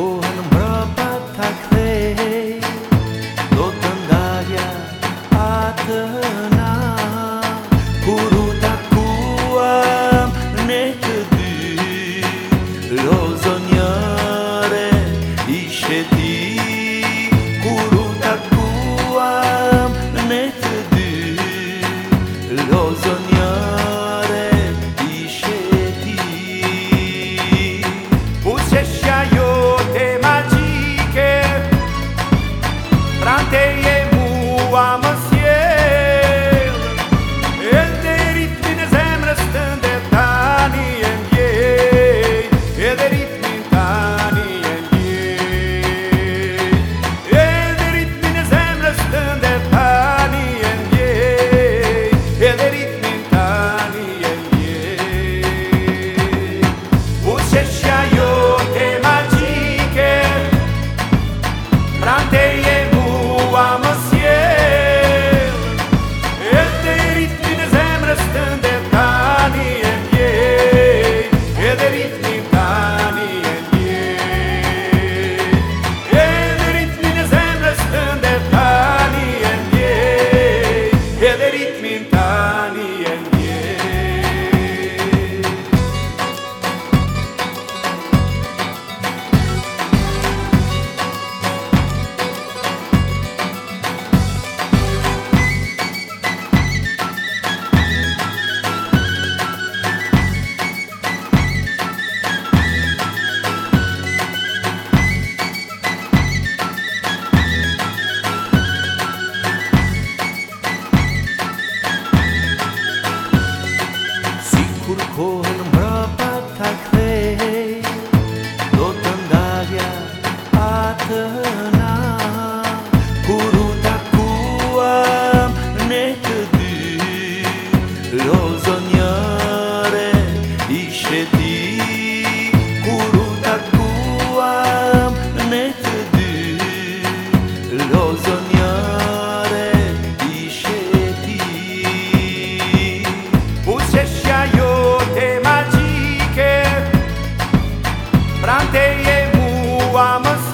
Kohan kohën mrapa të kthej Do të ndarja atë na Kur u takuam të dy lozonjare jo njëre ishe ti Kur Plantei em rua mansão